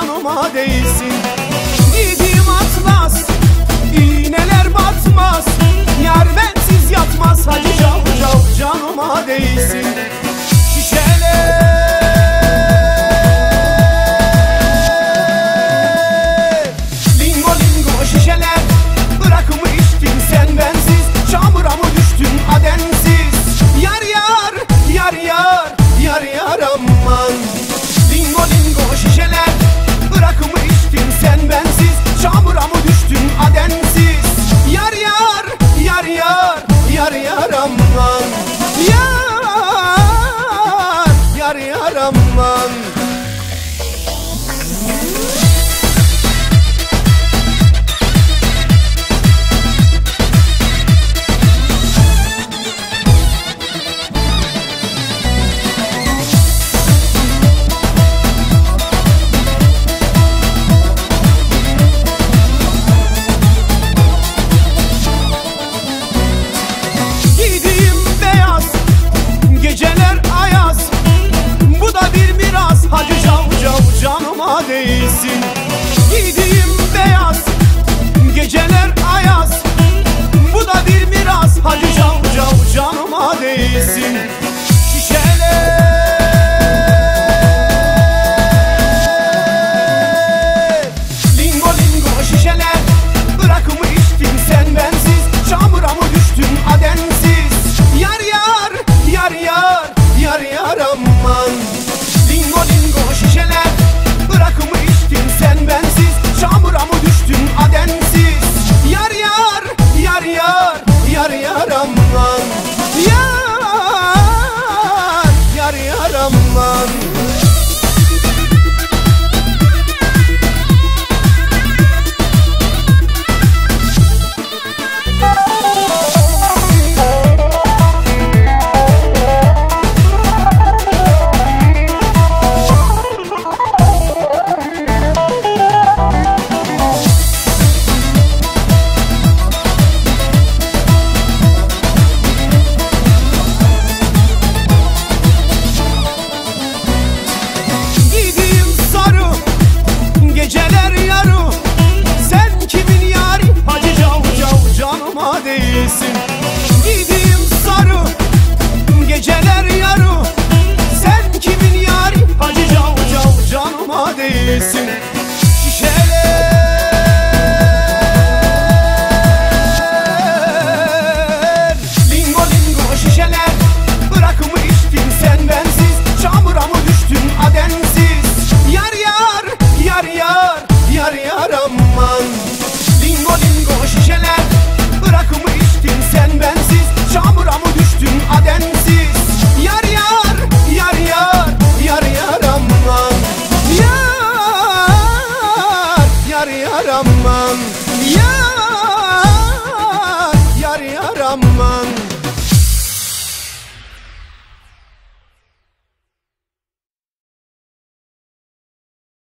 canıma değsin. İdim atmaz, iğneler batmaz. Yar ver var aman. Dingo dingo şişeler Bırakmış kimsen bensiz. Çamura mı düştün adensiz? Yar yar yar yar Yar yar aman. Yar yar yar aman. değilsin. Gideyim sarı Geceler yarı. Sen kimin yari? Hacı can, can canıma değilsin.